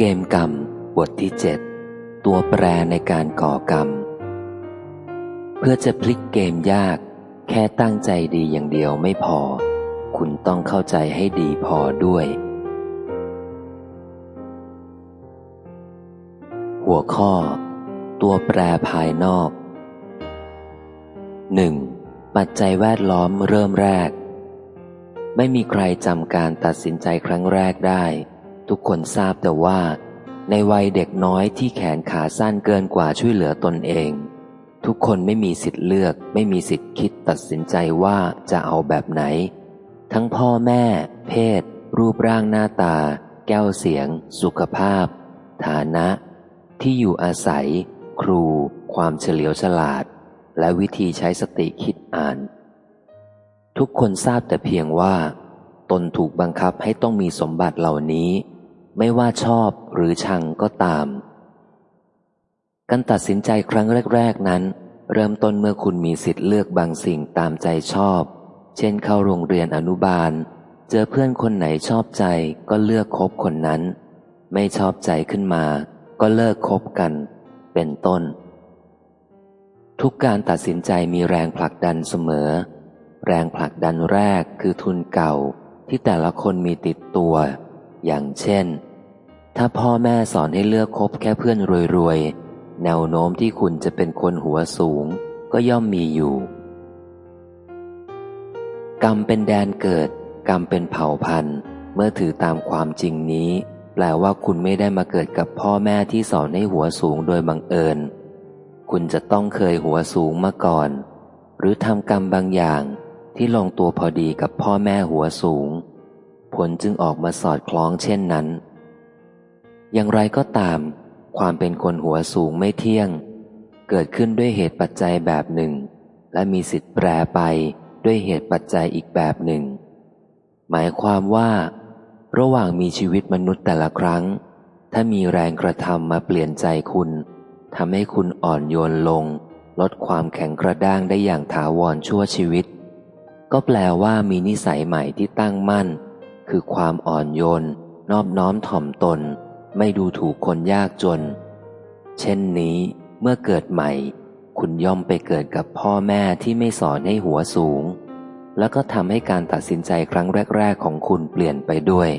เกมกรรม บทที่เจ็ดตัวแปรในการก่อกรรม เพื่อจะพลิกเกมยาก แค่ตั้งใจดีอย่างเดียวไม่พอ คุณต้องเข้าใจให้ดีพอด้วย หัวข้อ ตัวแปรภายนอก 1. ปัจจัยแวดล้อมเริ่มแรก ไม่มีใครจำการตัดสินใจครั้งแรกได้ ทุกคนทราบแต่ว่า ในวัยเด็กน้อยที่แขนขาสั้นเกินกว่าช่วยเหลือตนเอง ทุกคนไม่มีสิทธิ์เลือก ไม่มีสิทธิ์คิดตัดสินใจว่าจะเอาแบบไหน ทั้งพ่อแม่ เพศ รูปร่างหน้าตา แก้วเสียง สุขภาพ ฐานะ ที่อยู่อาศัย ครู ความเฉลียวฉลาด และวิธีใช้สติคิดอ่าน ทุกคนทราบแต่เพียงว่า ตนถูกบังคับให้ต้องมีสมบัติเหล่านี้ ไม่ว่าชอบหรือชังก็ตาม การตัดสินใจครั้งแรก ๆนั้น เริ่มต้นเมื่อคุณมีสิทธิ์เลือกบางสิ่งตามใจชอบ เช่นเข้าโรงเรียนอนุบาล เจอเพื่อนคนไหนชอบใจก็เลือกคบคนนั้น ไม่ชอบใจขึ้นมา ก็เลิกคบกัน เป็นต้น ทุกการตัดสินใจมีแรงผลักดันเสมอ แรงผลักดันแรกคือทุนเก่าที่แต่ละคนมีติดตัว อย่างเช่น ถ้าพ่อแม่สอนให้เลือกคบแค่เพื่อนรวยๆ แนวโน้มที่คุณจะเป็นคนหัวสูงก็ย่อมมีอยู่ กรรมเป็นแดนเกิด กรรมเป็นเผ่าพันธุ์ เมื่อถือตามความจริงนี้ แปลว่าคุณไม่ได้มาเกิดกับพ่อแม่ที่สอนให้หัวสูงโดยบังเอิญ คุณจะต้องเคยหัวสูงมาก่อน หรือทำกรรมบางอย่างที่ลงตัวพอดีกับพ่อแม่หัวสูง ผลจึงออกมาสอดคล้องเช่นนั้น อย่างไรก็ตาม ความเป็นคนหัวสูงไม่เที่ยง เกิดขึ้นด้วยเหตุปัจจัยแบบหนึ่ง และมีสิทธิ์แปรไปด้วยเหตุปัจจัยอีกแบบหนึ่ง หมายความว่า ระหว่างมีชีวิตมนุษย์แต่ละครั้ง ถ้ามีแรงกระทำมาเปลี่ยนใจคุณทำให้คุณอ่อนโยนลง ลดความแข็งกระด้างได้อย่างถาวรชั่วชีวิต ก็แปลว่ามีนิสัยใหม่ที่ตั้งมั่น คือความอ่อนโยน นอบน้อมถ่อมตน ไม่ดูถูกคนยากจน เช่นนี้เมื่อเกิดใหม่ คุณย่อมไปเกิดกับพ่อแม่ที่ไม่สอนให้หัวสูง แล้วก็ทำให้การตัดสินใจครั้งแรก ๆ ของคุณเปลี่ยนไปด้วย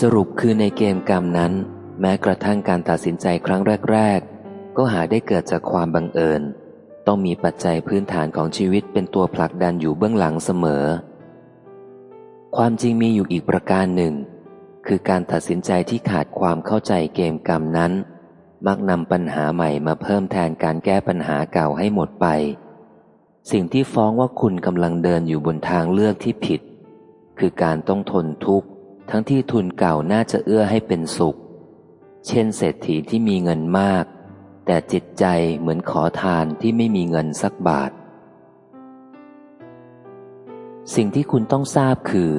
สรุปคือในเกมกรรมนั้น แม้กระทั่งการตัดสินใจครั้งแรก ๆ ก็หาได้เกิดจากความบังเอิญ ต้องมีปัจจัยพื้นฐานของชีวิตเป็นตัวผลักดันอยู่เบื้องหลังเสมอ ความจริงมีอยู่อีกประการหนึ่ง คือการตัดสินใจที่ขาดความเข้าใจเกมกรรมนั้น มักนำปัญหาใหม่มาเพิ่มแทนการแก้ปัญหาเก่าให้หมดไป สิ่งที่ฟ้องว่าคุณกำลังเดินอยู่บนทางเลือกที่ผิด คือการต้องทนทุกข์ ทั้งที่ทุนเก่าน่าจะเอื้อให้เป็นสุข เช่นเศรษฐีที่มีเงินมาก แต่จิตใจเหมือนขอทานที่ไม่มีเงินสักบาท สิ่งที่คุณต้องทราบคือ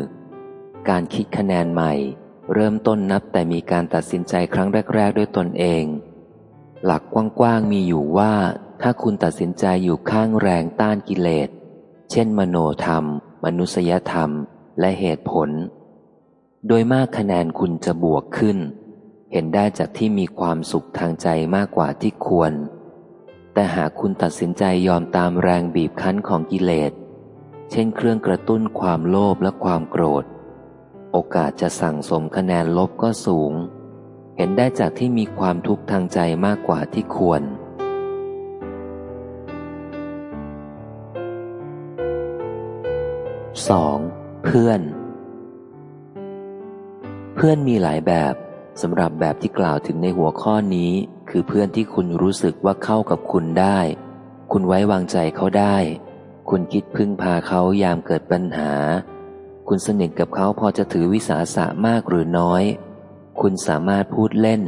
การคิดคะแนนใหม่ เริ่มต้นนับแต่มีการตัดสินใจครั้งแรก ๆ ด้วยตนเอง หลักกว้างๆมีอยู่ว่า ถ้าคุณตัดสินใจอยู่ข้างแรงต้านกิเลส เช่น มโนธรรม มนุษยธรรม และเหตุผล โดยมากคะแนนคุณจะบวกขึ้น เห็นได้จากที่มีความสุขทางใจมากกว่าที่ควร แต่หากคุณตัดสินใจยอมตามแรงบีบคั้นของกิเลส เช่นเครื่องกระตุ้นความโลภและความโกรธ โอกาสจะสั่งสมคะแนนลบก็สูง เห็นได้จากที่มีความทุกข์ทางใจมากกว่าที่ควร 2. เพื่อน เพื่อนมีหลายแบบ สำหรับแบบที่กล่าวถึงในหัวข้อนี้ คือเพื่อนที่คุณรู้สึกว่าเข้ากับคุณได้ คุณไว้วางใจเขาได้ คุณคิดพึ่งพาเขายามเกิดปัญหา คุณสนิทกับเขาพอจะถือวิสาสะมากหรือน้อย คุณสามารถพูดเล่น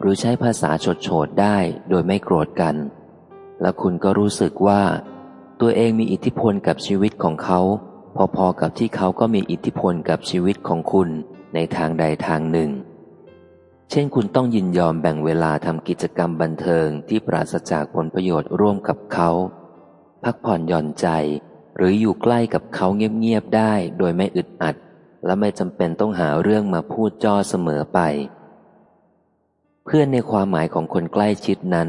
หรือใช้ภาษาโฉดโฉดได้โดยไม่โกรธกัน และคุณก็รู้สึกว่า ตัวเองมีอิทธิพลกับชีวิตของเขา พอๆกับที่เขาก็มีอิทธิพลกับชีวิตของคุณในทางใดทางหนึ่ง เช่นคุณต้องยินยอมแบ่งเวลาทำกิจกรรมบันเทิงที่ปราศจากผลประโยชน์ร่วมกับเขา พักผ่อนหย่อนใจ หรืออยู่ใกล้กับเขาเงียบๆได้โดยไม่อึดอัด และไม่จำเป็นต้องหาเรื่องมาพูดจ้อเสมอไป เพื่อนในความหมายของคนใกล้ชิดนั้น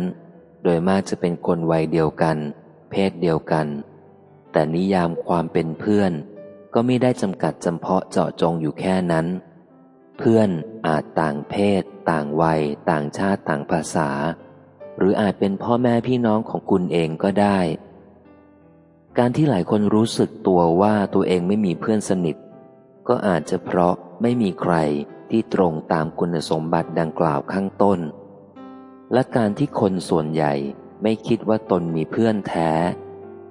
โดยมากจะเป็นคนวัยเดียวกัน เพศเดียวกัน แต่นิยามความเป็นเพื่อน ก็ไม่ได้จำกัดจำเพาะเจาะจงอยู่แค่นั้น เพื่อนอาจต่างเพศ ต่างวัย ต่างชาติต่างภาษา หรืออาจเป็นพ่อแม่พี่น้องของคุณเองก็ได้ การที่หลายคนรู้สึกตัวว่าตัวเองไม่มีเพื่อนสนิท ก็อาจจะเพราะไม่มีใครที่ตรงตามคุณสมบัติดังกล่าวข้างต้น และการที่คนส่วนใหญ่ไม่คิดว่าตนมีเพื่อนแท้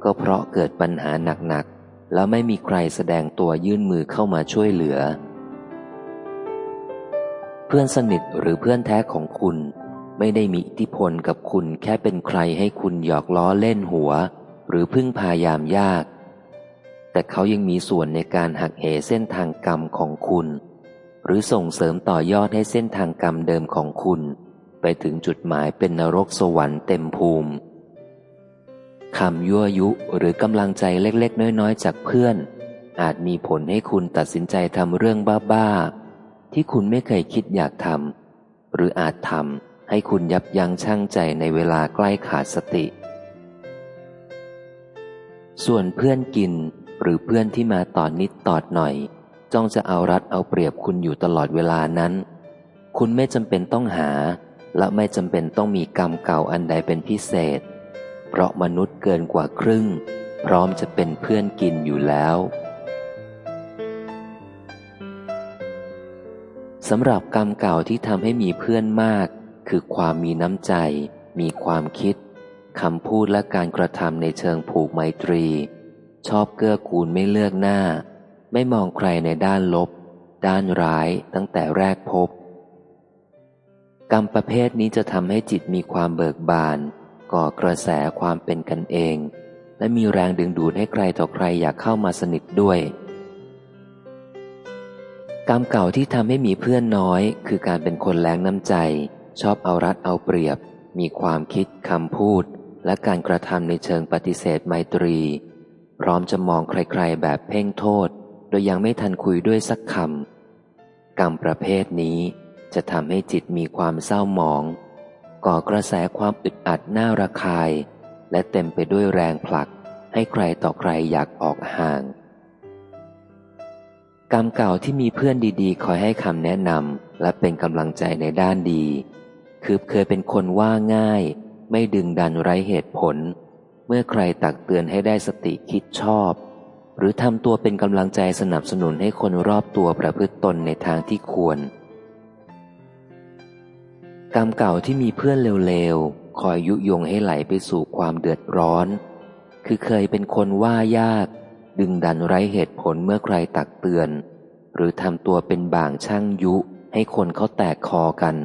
ก็เพราะเกิดปัญหาหนักๆ แล้วไม่มีใครแสดงตัวยื่นมือเข้ามาช่วยเหลือ เพื่อนสนิทหรือเพื่อนแท้ของคุณ ไม่ได้มีอิทธิพลกับคุณแค่เป็นใครให้คุณหยอกล้อเล่นหัว หรือพึ่งพายามยาก แต่เขายังมีส่วนในการหักเหเส้นทางกรรมของคุณ หรือส่งเสริมต่อยอดให้เส้นทางกรรมเดิมของคุณ ไปถึงจุดหมายเป็นนรกสวรรค์เต็มภูมิคำยั่วยุหรือกำลังใจเล็กๆ น้อยๆ จากเพื่อน อาจมีผลให้คุณตัดสินใจทำเรื่องบ้าๆ ที่คุณไม่เคยคิดอยากทำหรืออาจทำให้คุณยับยั้งชั่งใจในเวลาใกล้ขาดสติ ส่วนเพื่อนกินหรือเพื่อนที่มาตอนนิดตอดหน่อย จ้องจะเอารัดเอาเปรียบคุณอยู่ตลอดเวลานั้น คุณไม่จำเป็นต้องหา และไม่จำเป็นต้องมีกรรมเก่าอันใดเป็นพิเศษ เพราะมนุษย์เกินกว่าครึ่ง พร้อมจะเป็นเพื่อนกินอยู่แล้ว สำหรับกรรมเก่าที่ทำให้มีเพื่อนมาก คือความมีน้ำใจ มีความคิดคำพูดและการกระทำในเชิงผูกไมตรี ชอบเกื้อกูลไม่เลือกหน้า ไม่มองใครในด้านลบ ด้านร้ายตั้งแต่แรกพบ กรรมประเภทนี้จะทำให้จิตมีความเบิกบาน ก่อกระแสความเป็นกันเอง และมีแรงดึงดูดให้ใครต่อใครอยากเข้ามาสนิทด้วย กรรมเก่าที่ทำให้มีเพื่อนน้อย คือการเป็นคนแรงน้ำใจ ชอบเอารัดเอาเปรียบ มีความคิดคำพูด และการกระทำในเชิงปฏิเสธไมตรี พร้อมจะมองใครๆ แบบเพ่งโทษ โดยยังไม่ทันคุยด้วยสักคำกรรมประเภทนี้จะทำให้จิตมีความเศร้าหมอง ก่อกระแสความอึดอัดหน้าระคาย และเต็มไปด้วยแรงผลัก ให้ใครต่อใครอยากออกห่าง กรรมเก่าที่มีเพื่อนดีๆ คอยให้คำแนะนำและเป็นกำลังใจในด้านดี คือเคยเป็นคนว่าง่าย ไม่ดึงดันไร้เหตุผล เมื่อใครตักเตือนให้ได้สติคิดชอบ หรือทำตัวเป็นกำลังใจสนับสนุนให้คนรอบตัวประพฤติตนในทางที่ควร กรรมเก่าที่มีเพื่อนเร็วๆ คอยยุยงให้ไหลไปสู่ความเดือดร้อน คือเคยเป็นคนว่ายาก ดึงดันไร้เหตุผลเมื่อใครตักเตือน หรือทำตัวเป็นบ่างช่างยุ ให้คนเขาแตกคอกัน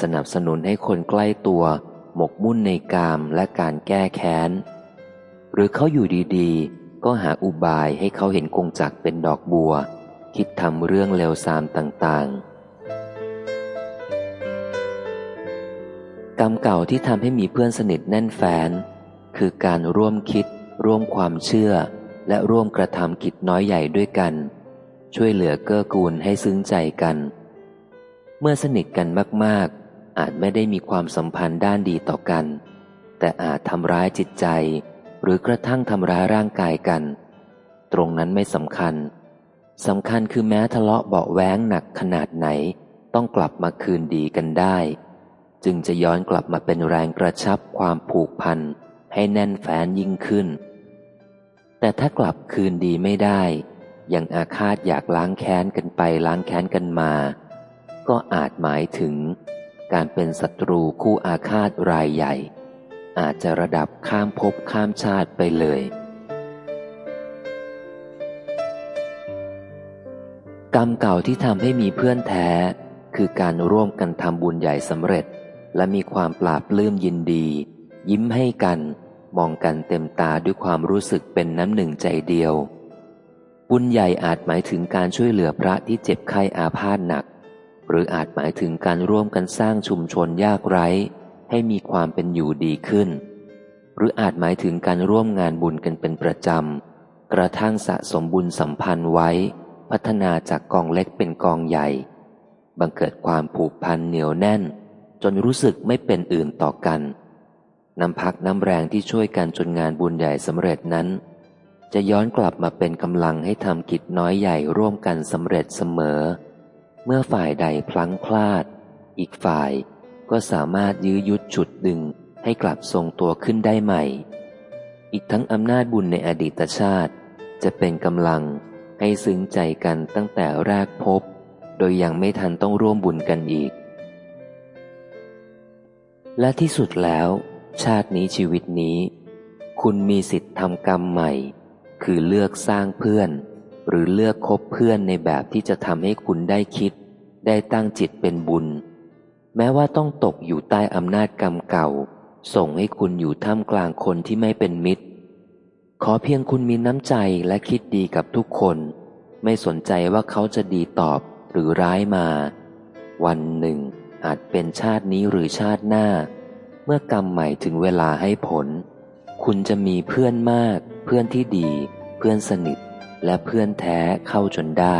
สนับสนุนให้คนใกล้ตัว หมกมุ่นในกามและการแก้แค้น หรือเขาอยู่ดีๆ ก็หาอุบายให้เขาเห็นกงจักเป็นดอกบัว คิดทำเรื่องเลวทรามต่างๆกรรมเก่าที่ทำให้มีเพื่อนสนิทแน่นแฟน คือการร่วมคิด ร่วมความเชื่อ และร่วมกระทำกิจน้อยใหญ่ด้วยกัน ช่วยเหลือเกื้อกูลให้ซึ้งใจกัน เมื่อสนิทกันมากอาจไม่ได้มีความสัมพันธ์ด้านดีต่อกัน แต่อาจทำร้ายจิตใจ หรือกระทั่งทำร้ายร่างกายกัน ตรงนั้นไม่สำคัญสำคัญคือแม้ทะเลาะเบาแว้งหนักขนาดไหน ต้องกลับมาคืนดีกันได้ จึงจะย้อนกลับมาเป็นแรงกระชับความผูกพันให้แน่นแฟ้นยิ่งขึ้น แต่ถ้ากลับคืนดีไม่ได้ ยังอาฆาตอยากล้างแค้นกันไปล้างแค้นกันมา ก็อาจหมายถึง การเป็นศัตรูคู่อาฆาตรายใหญ่ อาจจะระดับข้ามภพข้ามชาติไปเลย กรรมเก่าที่ทำให้มีเพื่อนแท้ คือการร่วมกันทำบุญใหญ่สำเร็จ และมีความปราบปลื้มยินดี ยิ้มให้กัน มองกันเต็มตาด้วยความรู้สึกเป็นน้ำหนึ่งใจเดียว บุญใหญ่อาจหมายถึงการช่วยเหลือพระที่เจ็บไข้อาพาธหนัก หรืออาจหมายถึงการร่วมกันสร้างชุมชนยากไร้ ให้มีความเป็นอยู่ดีขึ้น หรืออาจหมายถึงการร่วมงานบุญกันเป็นประจำ กระทั่งสะสมบุญสัมพันธ์ไว้ พัฒนาจากกองเล็กเป็นกองใหญ่ บังเกิดความผูกพันเหนียวแน่น จนรู้สึกไม่เป็นอื่นต่อกัน น้ำพักน้ำแรงที่ช่วยกันจนงานบุญใหญ่สำเร็จนั้น จะย้อนกลับมาเป็นกำลังให้ทำกิจน้อยใหญ่ร่วมกันสำเร็จเสมอ เมื่อฝ่ายใดพลั้งพลาด อีกฝ่ายก็สามารถยื้อยุดฉุดดึงให้กลับทรงตัวขึ้นได้ใหม่ อีกทั้งอำนาจบุญในอดีตชาติ จะเป็นกำลังให้ซึ้งใจกันตั้งแต่แรกพบ โดยยังไม่ทันต้องร่วมบุญกันอีก และที่สุดแล้ว ชาตินี้ชีวิตนี้ คุณมีสิทธิ์ทำกรรมใหม่ คือเลือกสร้างเพื่อน หรือเลือกคบเพื่อนในแบบที่จะทำให้คุณได้คิด ได้ตั้งจิตเป็นบุญ แม้ว่าต้องตกอยู่ใต้อำนาจกรรมเก่า ส่งให้คุณอยู่ท่ามกลางคนที่ไม่เป็นมิตร ขอเพียงคุณมีน้ำใจและคิดดีกับทุกคน ไม่สนใจว่าเขาจะดีตอบหรือร้ายมา วันหนึ่งอาจเป็นชาตินี้หรือชาติหน้า มื่อกรรมใหม่ถึงเวลาให้ผล คุณจะมีเพื่อนมาก เพื่อนที่ดี เพื่อนสนิท และเพื่อนแท้เข้าจนได้